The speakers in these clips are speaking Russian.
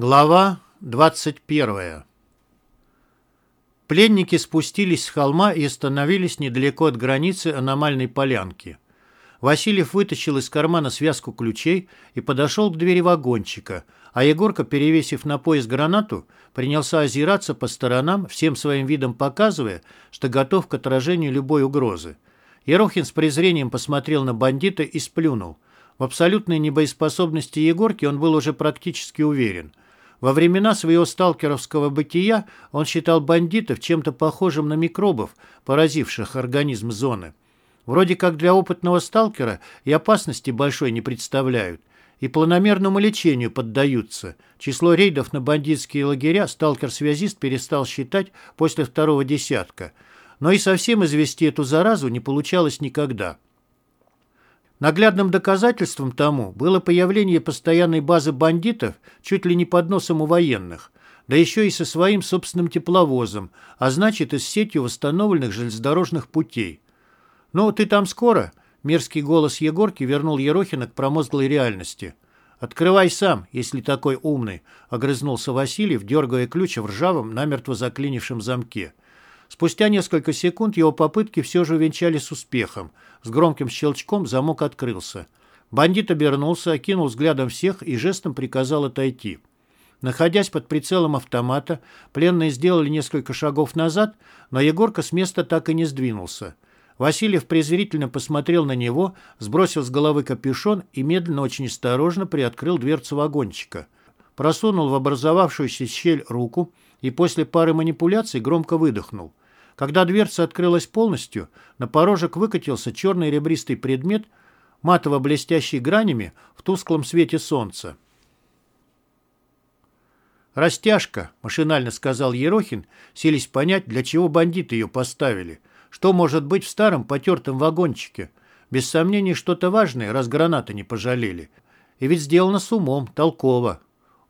Глава 21 Пленники спустились с холма и остановились недалеко от границы аномальной полянки. Васильев вытащил из кармана связку ключей и подошел к двери вагончика, а Егорка, перевесив на пояс гранату, принялся озираться по сторонам, всем своим видом показывая, что готов к отражению любой угрозы. Ерохин с презрением посмотрел на бандита и сплюнул. В абсолютной небоеспособности Егорки он был уже практически уверен – во времена своего сталкеровского бытия он считал бандитов чем-то похожим на микробов, поразивших организм зоны. Вроде как для опытного сталкера и опасности большой не представляют, и планомерному лечению поддаются. Число рейдов на бандитские лагеря сталкер-связист перестал считать после второго десятка. Но и совсем извести эту заразу не получалось никогда. Наглядным доказательством тому было появление постоянной базы бандитов чуть ли не под носом у военных, да еще и со своим собственным тепловозом, а значит и с сетью восстановленных железнодорожных путей. «Ну, ты там скоро?» – мерзкий голос Егорки вернул Ерохина к промозглой реальности. «Открывай сам, если такой умный», – огрызнулся Васильев, дергая ключ в ржавом, намертво заклинившем замке. Спустя несколько секунд его попытки все же увенчались успехом. С громким щелчком замок открылся. Бандит обернулся, окинул взглядом всех и жестом приказал отойти. Находясь под прицелом автомата, пленные сделали несколько шагов назад, но Егорка с места так и не сдвинулся. Васильев презрительно посмотрел на него, сбросил с головы капюшон и медленно, очень осторожно приоткрыл дверцу вагончика. Просунул в образовавшуюся щель руку и после пары манипуляций громко выдохнул. Когда дверца открылась полностью, на порожек выкатился черный ребристый предмет, матово-блестящий гранями в тусклом свете солнца. «Растяжка», — машинально сказал Ерохин, селись понять, для чего бандиты ее поставили. Что может быть в старом потертом вагончике? Без сомнений, что-то важное, раз гранаты не пожалели. И ведь сделано с умом, толково.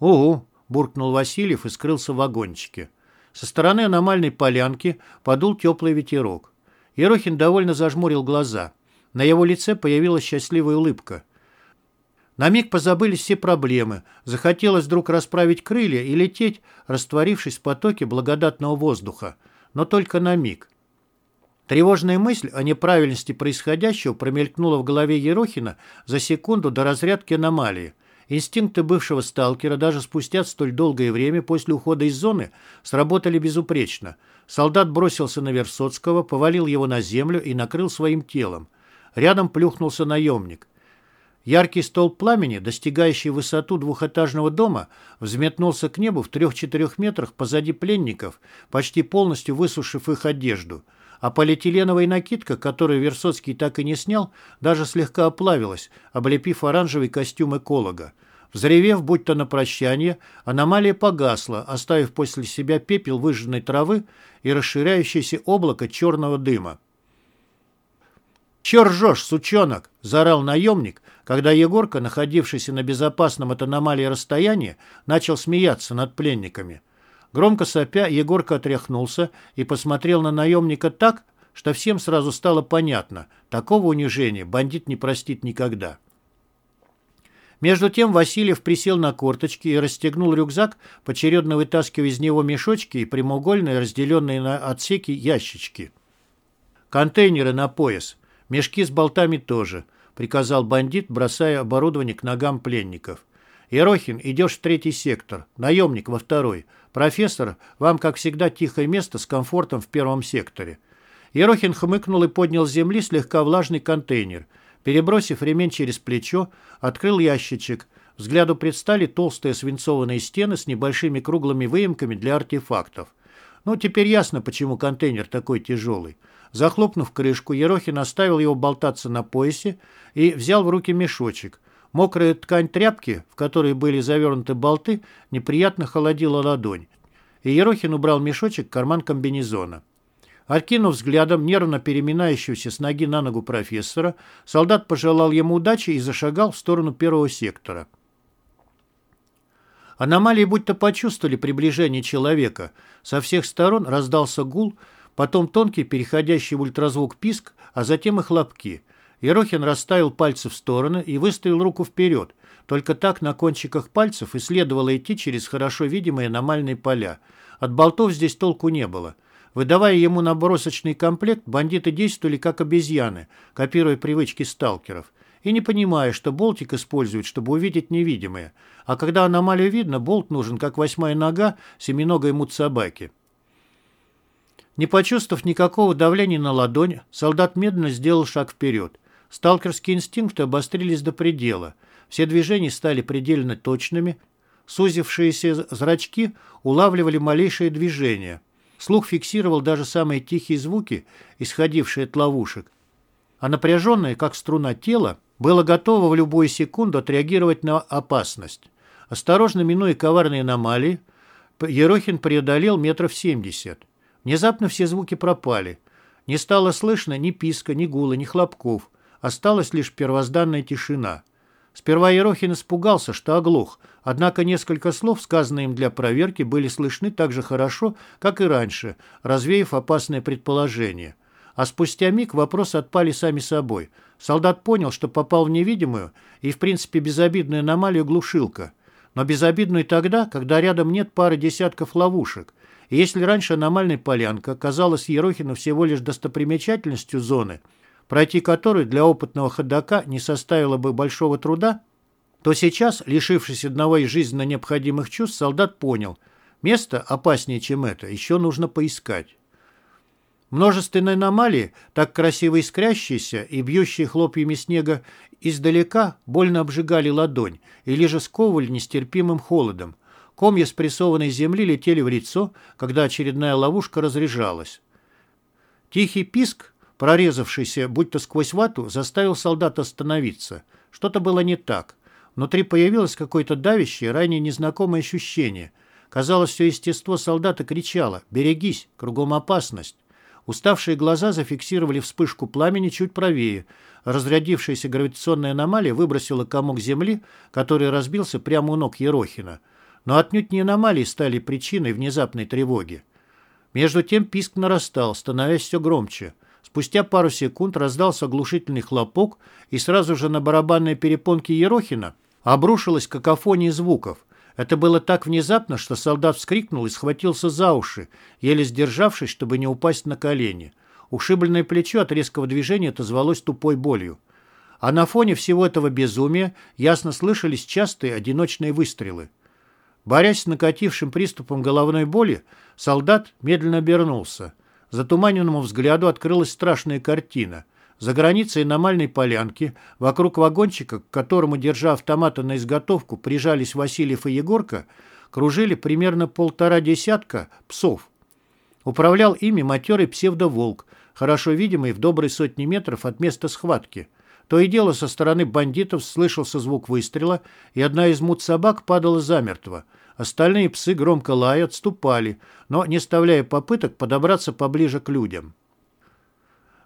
«Угу», — буркнул Васильев и скрылся в вагончике. Со стороны аномальной полянки подул теплый ветерок. Ерохин довольно зажмурил глаза. На его лице появилась счастливая улыбка. На миг позабылись все проблемы. Захотелось вдруг расправить крылья и лететь, растворившись в потоке благодатного воздуха. Но только на миг. Тревожная мысль о неправильности происходящего промелькнула в голове Ерохина за секунду до разрядки аномалии – Инстинкты бывшего сталкера даже спустя столь долгое время после ухода из зоны сработали безупречно. Солдат бросился на Версоцкого, повалил его на землю и накрыл своим телом. Рядом плюхнулся наемник. Яркий столб пламени, достигающий высоту двухэтажного дома, взметнулся к небу в трех-четырех метрах позади пленников, почти полностью высушив их одежду – а полиэтиленовая накидка, которую Версоцкий так и не снял, даже слегка оплавилась, облепив оранжевый костюм эколога. Взревев, будь то на прощание, аномалия погасла, оставив после себя пепел выжженной травы и расширяющееся облако черного дыма. «Че ржешь, сучонок?» – заорал наемник, когда Егорка, находившийся на безопасном от аномалии расстоянии, начал смеяться над пленниками. Громко сопя, Егорка отряхнулся и посмотрел на наемника так, что всем сразу стало понятно, такого унижения бандит не простит никогда. Между тем Васильев присел на корточки и расстегнул рюкзак, поочередно вытаскивая из него мешочки и прямоугольные, разделенные на отсеки, ящички. «Контейнеры на пояс. Мешки с болтами тоже», — приказал бандит, бросая оборудование к ногам пленников. «Ерохин, идешь в третий сектор, наемник во второй. «Профессор, вам, как всегда, тихое место с комфортом в первом секторе». Ерохин хмыкнул и поднял с земли слегка влажный контейнер. Перебросив ремень через плечо, открыл ящичек. Взгляду предстали толстые свинцованные стены с небольшими круглыми выемками для артефактов. Ну, теперь ясно, почему контейнер такой тяжелый. Захлопнув крышку, Ерохин оставил его болтаться на поясе и взял в руки мешочек. Мокрая ткань тряпки, в которой были завернуты болты, неприятно холодила ладонь, и Ерохин убрал мешочек в карман комбинезона. Откинув взглядом нервно переминающегося с ноги на ногу профессора, солдат пожелал ему удачи и зашагал в сторону первого сектора. Аномалии будто почувствовали приближение человека. Со всех сторон раздался гул, потом тонкий, переходящий в ультразвук писк, а затем и хлопки – Ерохин расставил пальцы в стороны и выставил руку вперед, Только так на кончиках пальцев и следовало идти через хорошо видимые аномальные поля. От болтов здесь толку не было. Выдавая ему набросочный комплект, бандиты действовали как обезьяны, копируя привычки сталкеров. И не понимая, что болтик используют, чтобы увидеть невидимое. А когда аномалию видно, болт нужен, как восьмая нога семиногой мут собаки. Не почувствовав никакого давления на ладонь, солдат медленно сделал шаг вперед. Сталкерские инстинкты обострились до предела. Все движения стали предельно точными. Сузившиеся зрачки улавливали малейшие движения. Слух фиксировал даже самые тихие звуки, исходившие от ловушек. А напряженное, как струна тело, было готово в любую секунду отреагировать на опасность. Осторожно минуя коварные аномалии, Ерохин преодолел метров семьдесят. Внезапно все звуки пропали. Не стало слышно ни писка, ни гула, ни хлопков. Осталась лишь первозданная тишина. Сперва Ерохин испугался, что оглох, однако несколько слов, сказанные им для проверки, были слышны так же хорошо, как и раньше, развеяв опасное предположение. А спустя миг вопросы отпали сами собой. Солдат понял, что попал в невидимую и, в принципе, безобидную аномалию глушилка. Но безобидную тогда, когда рядом нет пары десятков ловушек – и если раньше аномальная полянка казалась Ерохину всего лишь достопримечательностью зоны, пройти которую для опытного ходока не составило бы большого труда, то сейчас, лишившись одного из жизненно необходимых чувств, солдат понял, место опаснее, чем это, еще нужно поискать. Множественные аномалии, так красиво искрящиеся и бьющие хлопьями снега издалека, больно обжигали ладонь или же сковывали нестерпимым холодом, Комья спрессованной земли летели в лицо, когда очередная ловушка разряжалась. Тихий писк, прорезавшийся будто сквозь вату, заставил солдата остановиться. Что-то было не так. Внутри появилось какое-то давящее, ранее незнакомое ощущение. Казалось, все естество солдата кричало «Берегись! Кругом опасность!». Уставшие глаза зафиксировали вспышку пламени чуть правее. Разрядившаяся гравитационная аномалия выбросила комок земли, который разбился прямо у ног Ерохина – но отнюдь не аномалии стали причиной внезапной тревоги. Между тем писк нарастал, становясь все громче. Спустя пару секунд раздался оглушительный хлопок, и сразу же на барабанной перепонке Ерохина обрушилась какофония звуков. Это было так внезапно, что солдат вскрикнул и схватился за уши, еле сдержавшись, чтобы не упасть на колени. Ушибленное плечо от резкого движения отозвалось тупой болью. А на фоне всего этого безумия ясно слышались частые одиночные выстрелы. Борясь с накатившим приступом головной боли, солдат медленно обернулся. Затуманенному взгляду открылась страшная картина. За границей аномальной полянки, вокруг вагончика, к которому, держа автоматы на изготовку, прижались Васильев и Егорка, кружили примерно полтора десятка псов. Управлял ими матерый псевдоволк, хорошо видимый в доброй сотни метров от места схватки. То и дело со стороны бандитов слышался звук выстрела, и одна из мут собак падала замертво. Остальные псы громко лая отступали, но не оставляя попыток подобраться поближе к людям.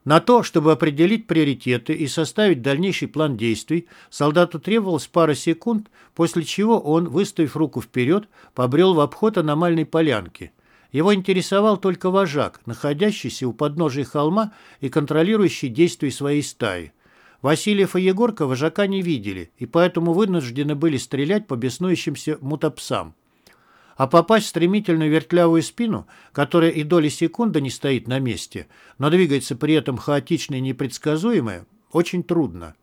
На то, чтобы определить приоритеты и составить дальнейший план действий, солдату требовалось пара секунд, после чего он, выставив руку вперед, побрел в обход аномальной полянки. Его интересовал только вожак, находящийся у подножия холма и контролирующий действия своей стаи. Васильев и Егорка вожака не видели, и поэтому вынуждены были стрелять по беснующимся мутопсам. А попасть в стремительную вертлявую спину, которая и доли секунды не стоит на месте, но двигается при этом хаотично и непредсказуемо, очень трудно.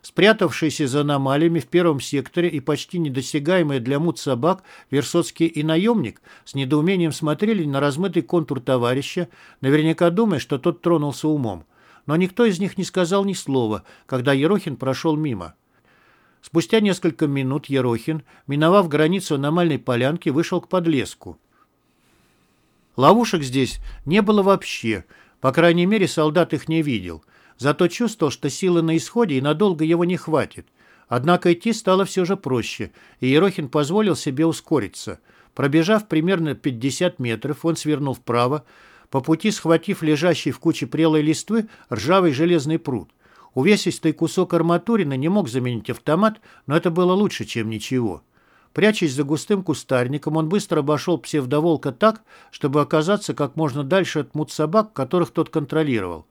Спрятавшиеся за аномалиями в первом секторе и почти недосягаемые для мут собак Версоцкий и наемник с недоумением смотрели на размытый контур товарища, наверняка думая, что тот тронулся умом. Но никто из них не сказал ни слова, когда Ерохин прошел мимо. Спустя несколько минут Ерохин, миновав границу аномальной полянки, вышел к подлеску. Ловушек здесь не было вообще, по крайней мере, солдат их не видел. Зато чувствовал, что силы на исходе и надолго его не хватит. Однако идти стало все же проще, и Ерохин позволил себе ускориться. Пробежав примерно 50 метров, он свернул вправо, по пути схватив лежащий в куче прелой листвы ржавый железный пруд. Увесистый кусок арматурины не мог заменить автомат, но это было лучше, чем ничего. Прячась за густым кустарником, он быстро обошел псевдоволка так, чтобы оказаться как можно дальше от мут собак, которых тот контролировал.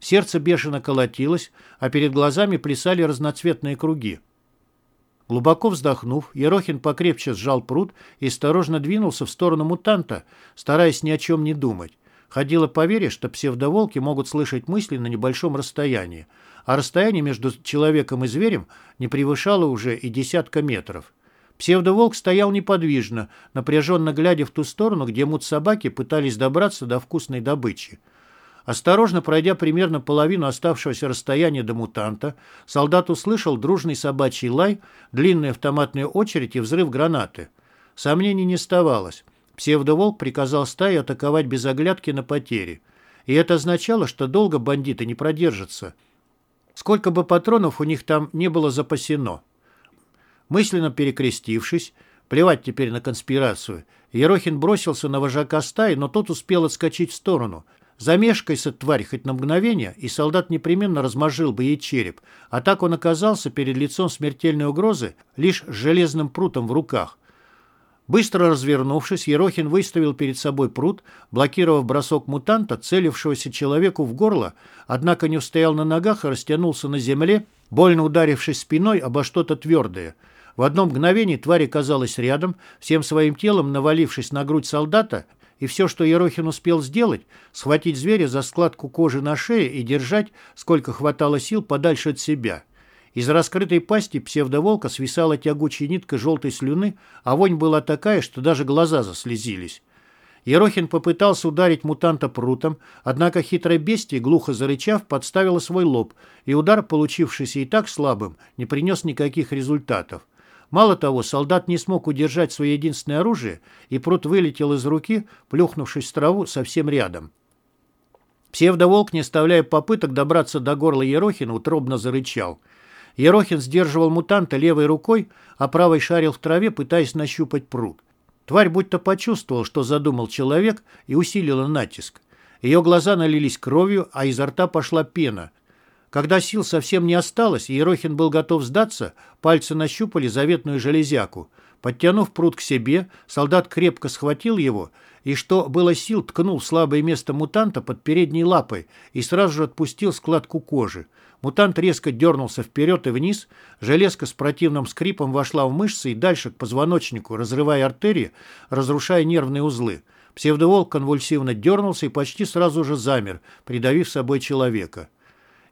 Сердце бешено колотилось, а перед глазами плясали разноцветные круги. Глубоко вздохнув, Ерохин покрепче сжал пруд и осторожно двинулся в сторону мутанта, стараясь ни о чем не думать. Ходило поверье, что псевдоволки могут слышать мысли на небольшом расстоянии, а расстояние между человеком и зверем не превышало уже и десятка метров. Псевдоволк стоял неподвижно, напряженно глядя в ту сторону, где мут-собаки пытались добраться до вкусной добычи. Осторожно пройдя примерно половину оставшегося расстояния до мутанта, солдат услышал дружный собачий лай, длинную автоматную очередь и взрыв гранаты. Сомнений не оставалось. Псевдоволк приказал стае атаковать без оглядки на потери. И это означало, что долго бандиты не продержатся. Сколько бы патронов у них там не было запасено. Мысленно перекрестившись, плевать теперь на конспирацию, Ерохин бросился на вожака стаи, но тот успел отскочить в сторону – Замешкайся, тварь, хоть на мгновение, и солдат непременно размажил бы ей череп, а так он оказался перед лицом смертельной угрозы лишь железным прутом в руках. Быстро развернувшись, Ерохин выставил перед собой прут, блокировав бросок мутанта, целившегося человеку в горло, однако не устоял на ногах и растянулся на земле, больно ударившись спиной обо что-то твердое. В одно мгновение тварь оказалась рядом, всем своим телом навалившись на грудь солдата и все, что Ерохин успел сделать, схватить зверя за складку кожи на шее и держать, сколько хватало сил, подальше от себя. Из раскрытой пасти псевдоволка свисала тягучая нитка желтой слюны, а вонь была такая, что даже глаза заслезились. Ерохин попытался ударить мутанта прутом, однако хитрое бестие, глухо зарычав, подставило свой лоб, и удар, получившийся и так слабым, не принес никаких результатов. Мало того, солдат не смог удержать свое единственное оружие, и пруд вылетел из руки, плюхнувшись в траву совсем рядом. Псевдоволк, не оставляя попыток добраться до горла Ерохина, утробно зарычал. Ерохин сдерживал мутанта левой рукой, а правой шарил в траве, пытаясь нащупать пруд. Тварь будто почувствовал, что задумал человек, и усилила натиск. Ее глаза налились кровью, а изо рта пошла пена. Когда сил совсем не осталось, и Ерохин был готов сдаться, пальцы нащупали заветную железяку. Подтянув пруд к себе, солдат крепко схватил его и, что было сил, ткнул слабое место мутанта под передней лапой и сразу же отпустил складку кожи. Мутант резко дернулся вперед и вниз, железка с противным скрипом вошла в мышцы и дальше к позвоночнику, разрывая артерии, разрушая нервные узлы. Псевдоволк конвульсивно дернулся и почти сразу же замер, придавив собой человека.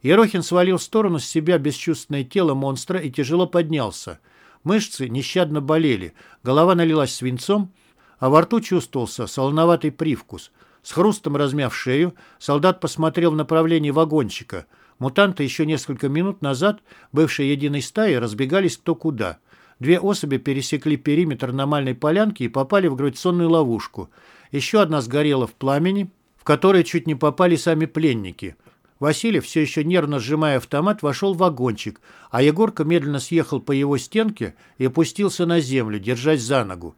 Ерохин свалил в сторону с себя бесчувственное тело монстра и тяжело поднялся. Мышцы нещадно болели, голова налилась свинцом, а во рту чувствовался солоноватый привкус. С хрустом размяв шею, солдат посмотрел в направлении вагончика. Мутанты еще несколько минут назад, бывшие единой стаей, разбегались кто куда. Две особи пересекли периметр аномальной полянки и попали в гравитационную ловушку. Еще одна сгорела в пламени, в которой чуть не попали сами пленники – Василий, все еще нервно сжимая автомат, вошел в вагончик, а Егорка медленно съехал по его стенке и опустился на землю, держась за ногу.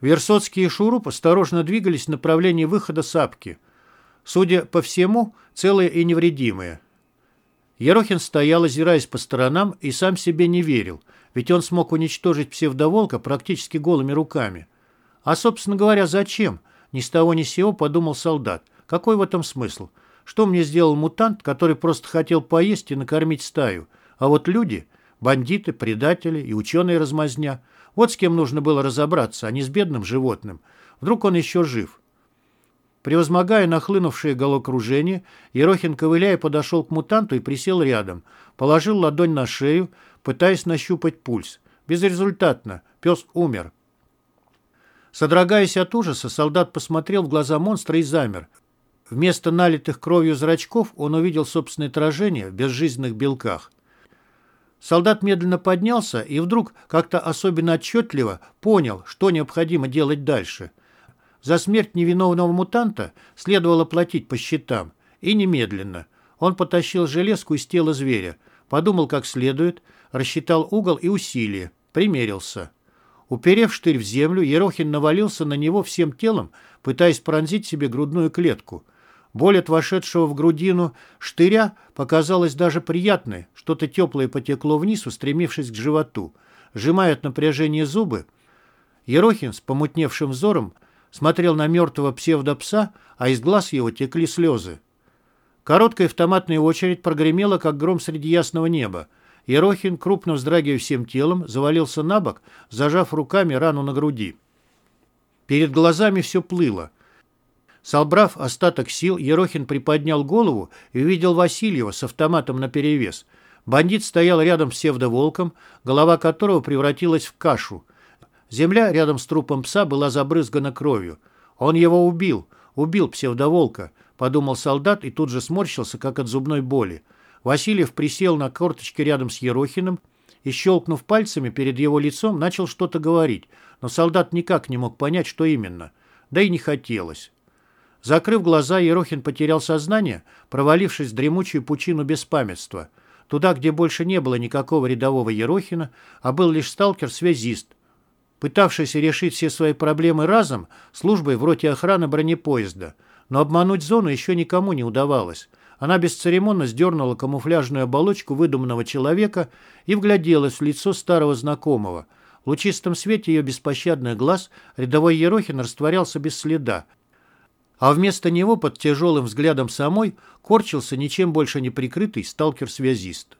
Версоцкий и Шуруп осторожно двигались в направлении выхода сапки. Судя по всему, целые и невредимые. Ерохин стоял, озираясь по сторонам, и сам себе не верил, ведь он смог уничтожить псевдоволка практически голыми руками. А, собственно говоря, зачем? Ни с того ни сего подумал солдат. Какой в этом смысл? Что мне сделал мутант, который просто хотел поесть и накормить стаю? А вот люди, бандиты, предатели и ученые-размазня, вот с кем нужно было разобраться, а не с бедным животным. Вдруг он еще жив. Превозмогая нахлынувшее головокружение, Ерохин, ковыляя, подошел к мутанту и присел рядом. Положил ладонь на шею, пытаясь нащупать пульс. Безрезультатно. Пес умер. Содрогаясь от ужаса, солдат посмотрел в глаза монстра и замер. Вместо налитых кровью зрачков он увидел собственное отражение в безжизненных белках. Солдат медленно поднялся и вдруг как-то особенно отчетливо понял, что необходимо делать дальше. За смерть невиновного мутанта следовало платить по счетам. И немедленно. Он потащил железку из тела зверя, подумал как следует, рассчитал угол и усилие, примерился. Уперев штырь в землю, Ерохин навалился на него всем телом, пытаясь пронзить себе грудную клетку – Боль от вошедшего в грудину штыря показалась даже приятной, что-то теплое потекло вниз, устремившись к животу. Сжимая от напряжения зубы, Ерохин с помутневшим взором смотрел на мертвого псевдопса, а из глаз его текли слезы. Короткая автоматная очередь прогремела, как гром среди ясного неба. Ерохин, крупно вздрагивая всем телом, завалился на бок, зажав руками рану на груди. Перед глазами все плыло. Собрав остаток сил, Ерохин приподнял голову и увидел Васильева с автоматом наперевес. Бандит стоял рядом с псевдоволком, голова которого превратилась в кашу. Земля рядом с трупом пса была забрызгана кровью. Он его убил, убил псевдоволка, подумал солдат и тут же сморщился, как от зубной боли. Васильев присел на корточки рядом с Ерохиным и, щелкнув пальцами перед его лицом, начал что-то говорить, но солдат никак не мог понять, что именно. Да и не хотелось. Закрыв глаза, Ерохин потерял сознание, провалившись в дремучую пучину беспамятства. Туда, где больше не было никакого рядового Ерохина, а был лишь сталкер-связист, пытавшийся решить все свои проблемы разом службой в роте охраны бронепоезда. Но обмануть зону еще никому не удавалось. Она бесцеремонно сдернула камуфляжную оболочку выдуманного человека и вгляделась в лицо старого знакомого. В лучистом свете ее беспощадных глаз рядовой Ерохин растворялся без следа, а вместо него под тяжелым взглядом самой корчился ничем больше не прикрытый сталкер-связист.